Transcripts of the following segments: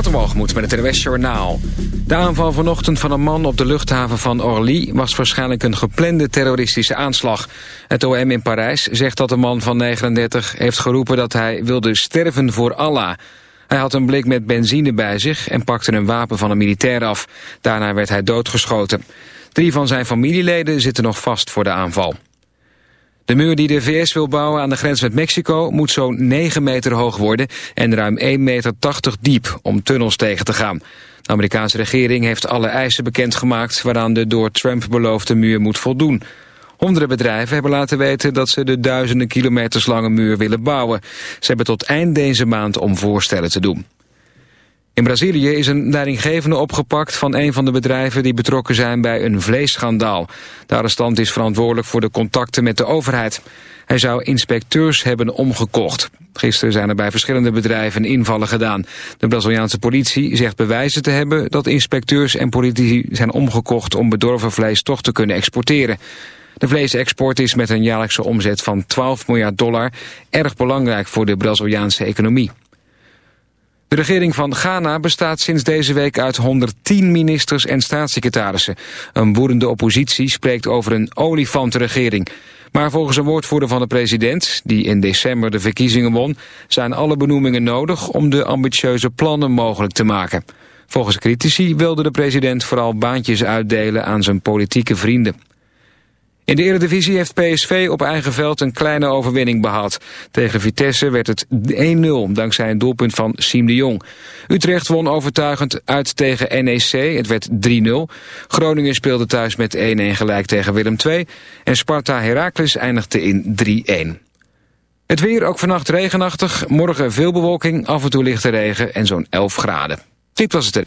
Waterwalgemoed met het NWS Journaal. De aanval vanochtend van een man op de luchthaven van Orly... was waarschijnlijk een geplande terroristische aanslag. Het OM in Parijs zegt dat de man van 39 heeft geroepen... dat hij wilde sterven voor Allah. Hij had een blik met benzine bij zich... en pakte een wapen van een militair af. Daarna werd hij doodgeschoten. Drie van zijn familieleden zitten nog vast voor de aanval. De muur die de VS wil bouwen aan de grens met Mexico moet zo'n 9 meter hoog worden en ruim 1,80 meter diep om tunnels tegen te gaan. De Amerikaanse regering heeft alle eisen bekendgemaakt waaraan de door Trump beloofde muur moet voldoen. Honderden bedrijven hebben laten weten dat ze de duizenden kilometers lange muur willen bouwen. Ze hebben tot eind deze maand om voorstellen te doen. In Brazilië is een leidinggevende opgepakt van een van de bedrijven die betrokken zijn bij een vleesschandaal. De arrestant is verantwoordelijk voor de contacten met de overheid. Hij zou inspecteurs hebben omgekocht. Gisteren zijn er bij verschillende bedrijven invallen gedaan. De Braziliaanse politie zegt bewijzen te hebben dat inspecteurs en politici zijn omgekocht om bedorven vlees toch te kunnen exporteren. De vleesexport is met een jaarlijkse omzet van 12 miljard dollar erg belangrijk voor de Braziliaanse economie. De regering van Ghana bestaat sinds deze week uit 110 ministers en staatssecretarissen. Een woedende oppositie spreekt over een olifantenregering. Maar volgens een woordvoerder van de president, die in december de verkiezingen won... zijn alle benoemingen nodig om de ambitieuze plannen mogelijk te maken. Volgens critici wilde de president vooral baantjes uitdelen aan zijn politieke vrienden. In de Eredivisie heeft PSV op eigen veld een kleine overwinning behaald. Tegen Vitesse werd het 1-0 dankzij een doelpunt van Siem de Jong. Utrecht won overtuigend uit tegen NEC, het werd 3-0. Groningen speelde thuis met 1-1 gelijk tegen Willem II. En Sparta Heracles eindigde in 3-1. Het weer ook vannacht regenachtig, morgen veel bewolking, af en toe lichte regen en zo'n 11 graden. Dit was het.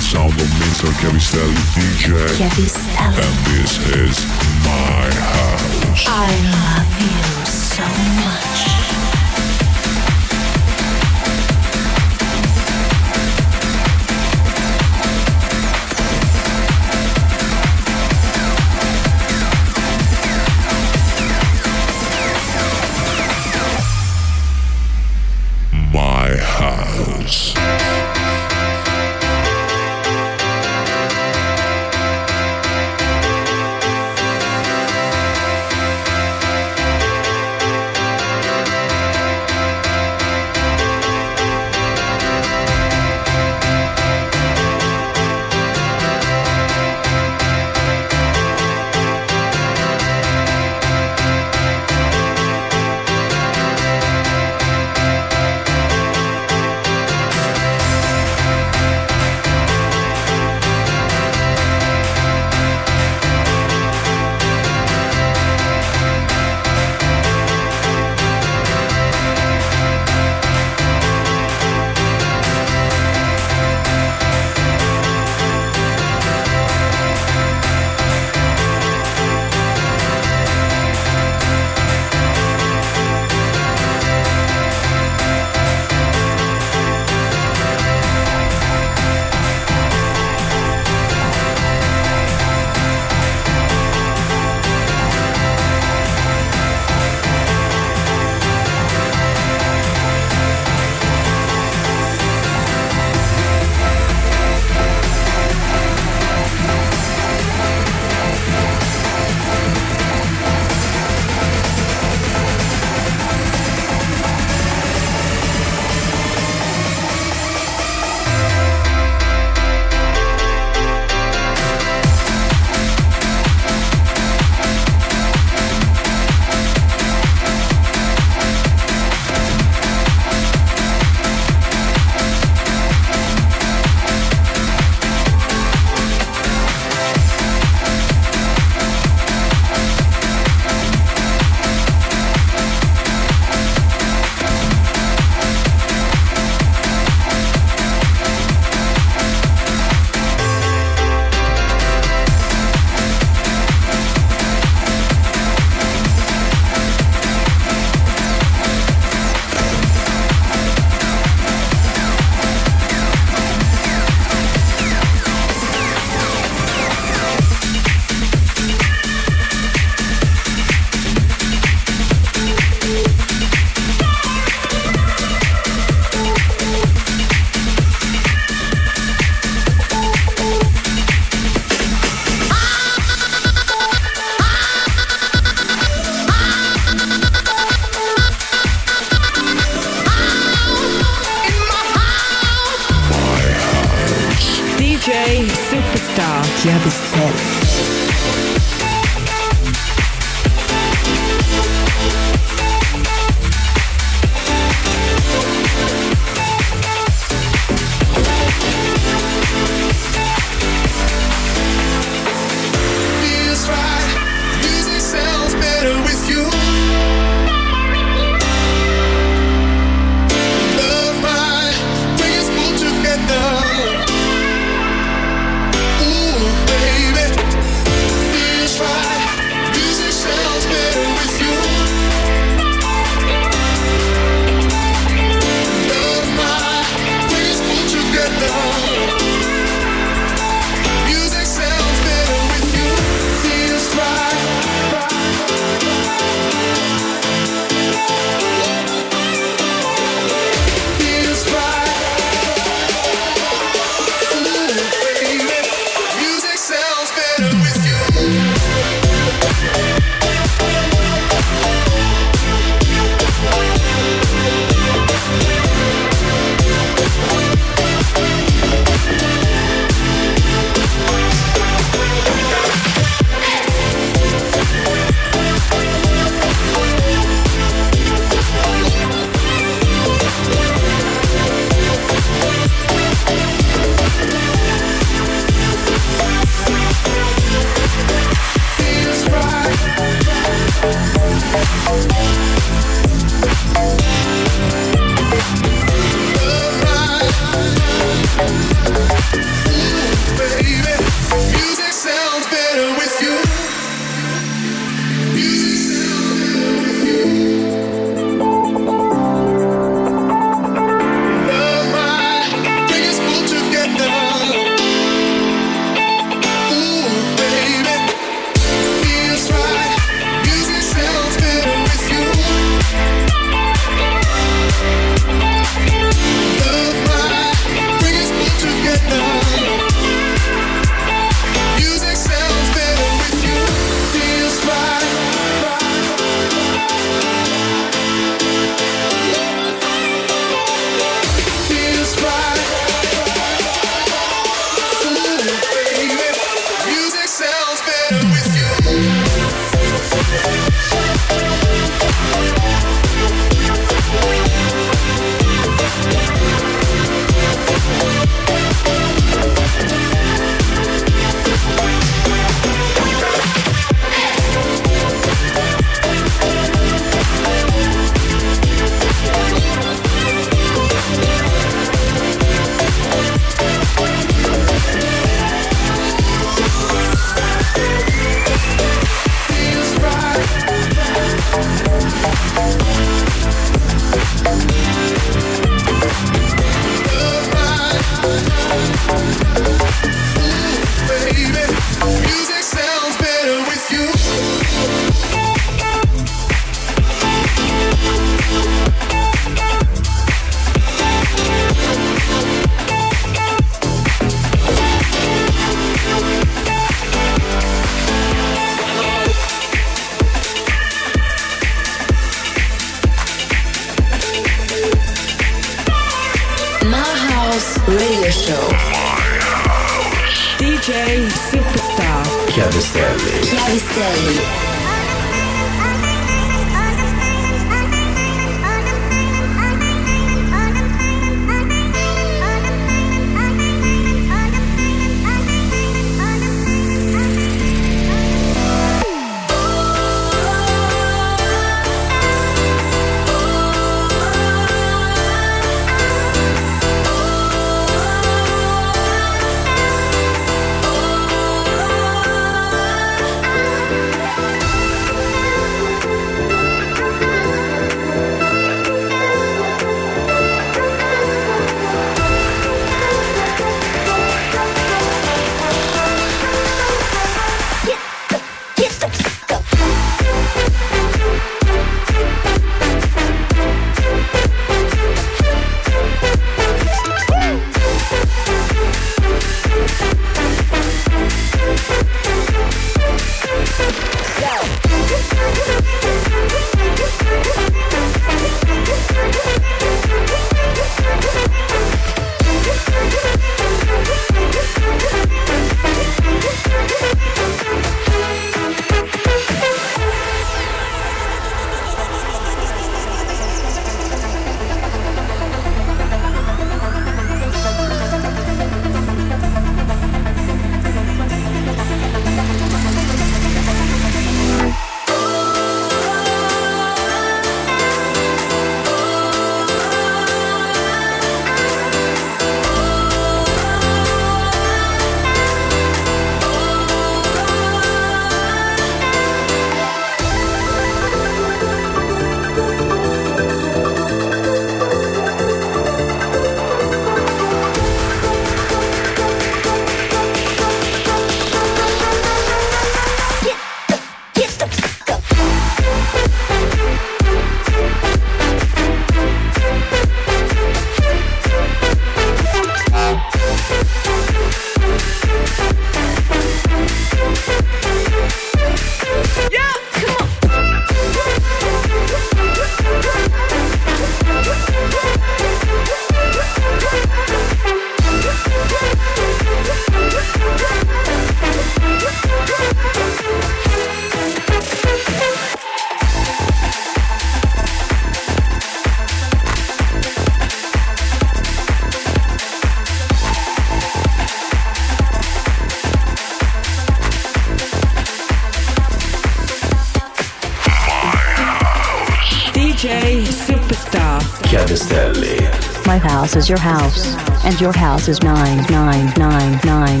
Your house, and your house is nine nine nine nine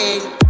way.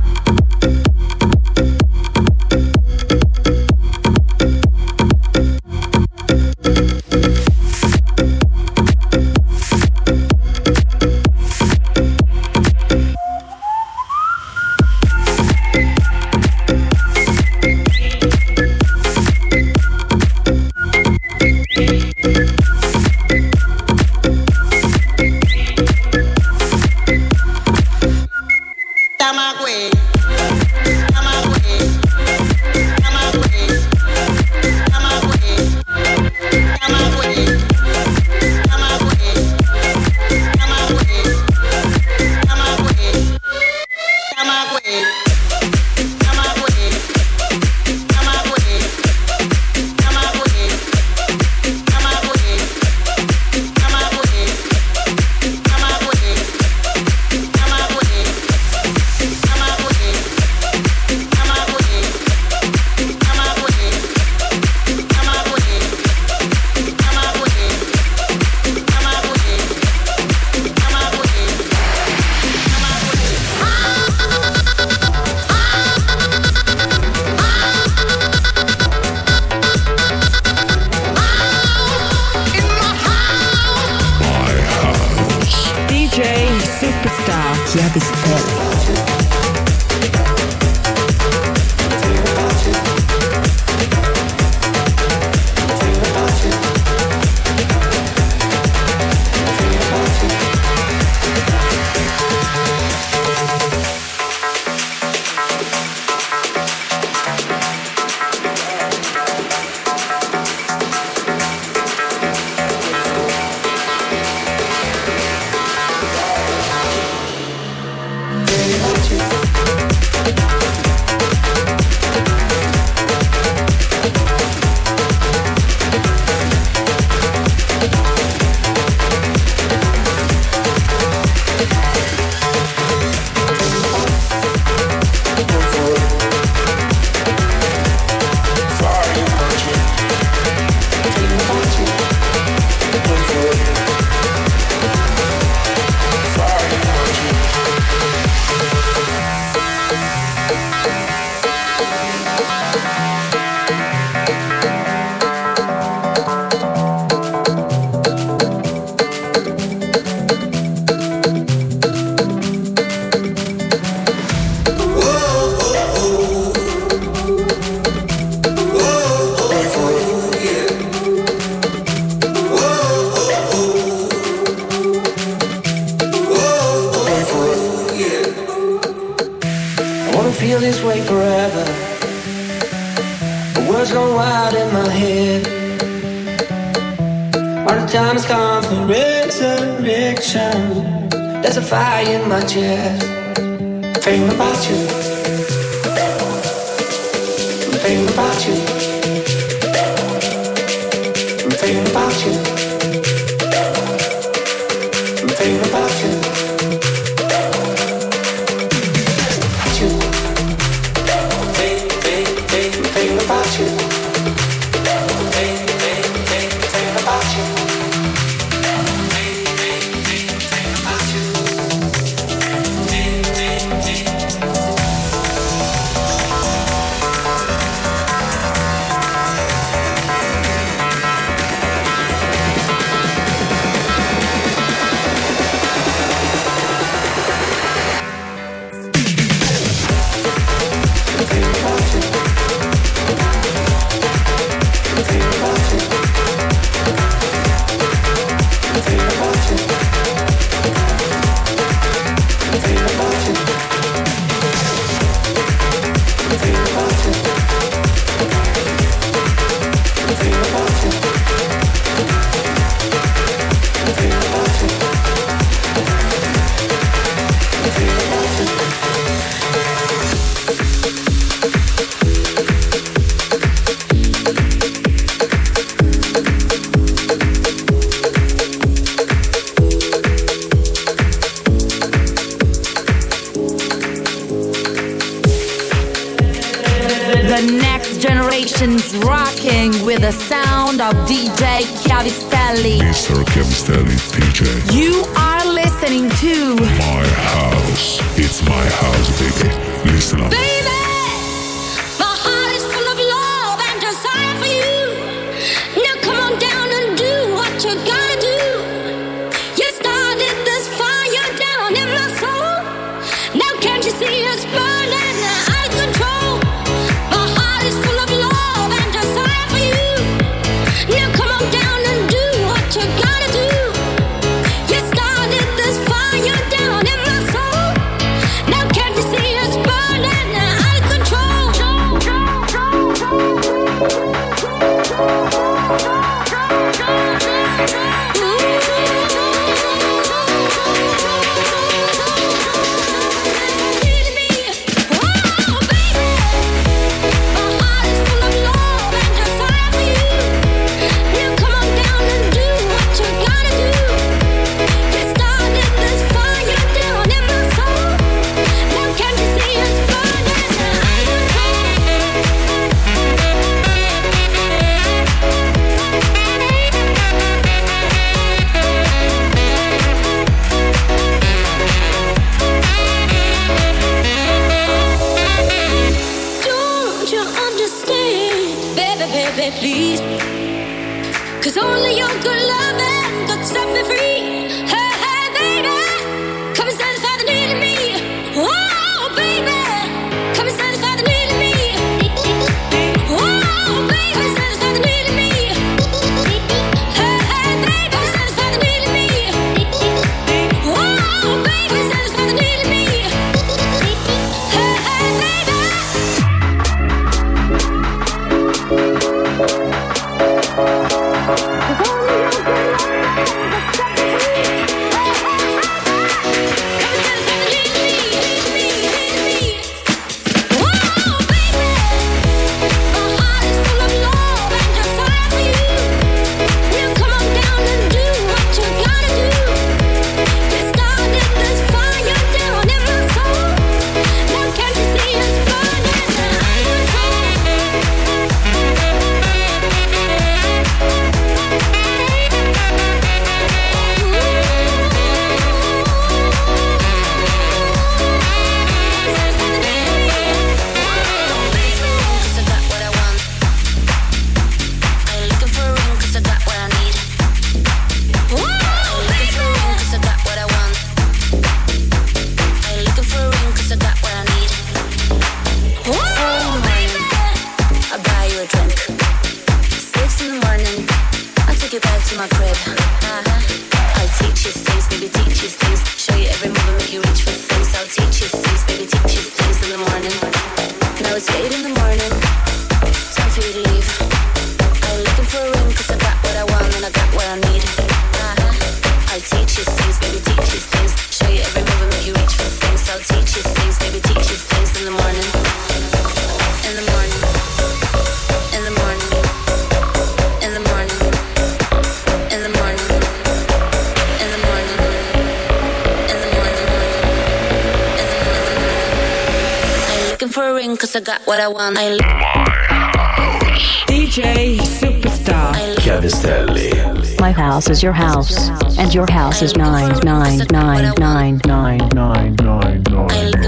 one I love. My house. DJ Superstar. Cavistelli. My house is your house, and your house is nine nine nine nine nine nine nine nine.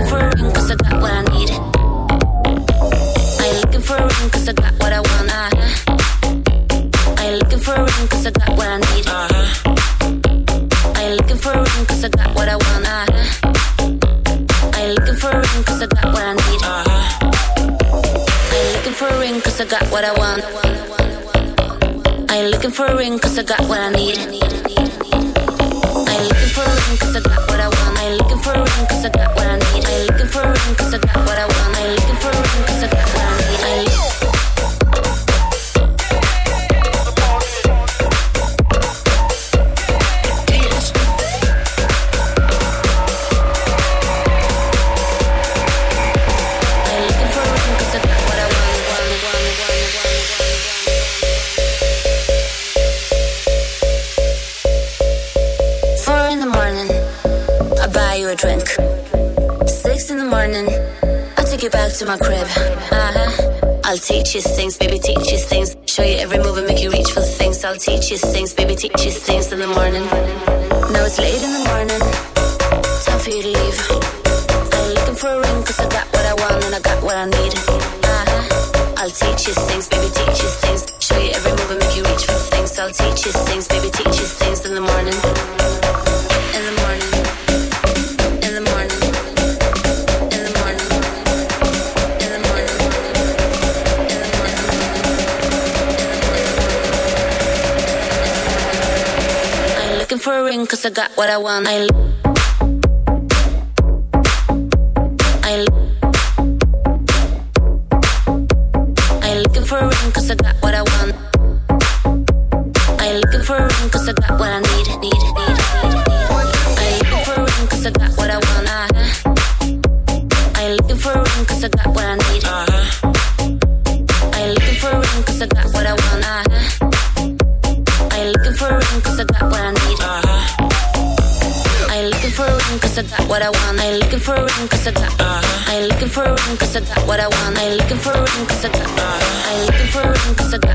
got what I need. to my crib. Uh huh. I'll teach you things, baby, teach you things. Show you every move and make you reach for things. I'll teach you things, baby, teach you things in the morning. Now it's late in the morning. Time for you to leave. I'm looking for a ring, cause I got what I want and I got what I need. Uh huh. I'll teach you things. got what I want. I what I want. I ain't looking for a ring, cause I got, I ain't looking for a ring, cause I got.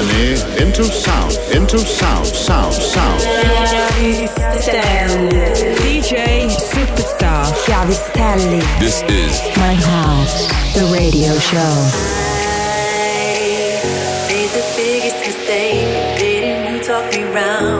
journey into sound, into sound, sound, sound. DJ Superstar Chiavistelli. This is My House, the radio show. The biggest mistake, didn't talk me round?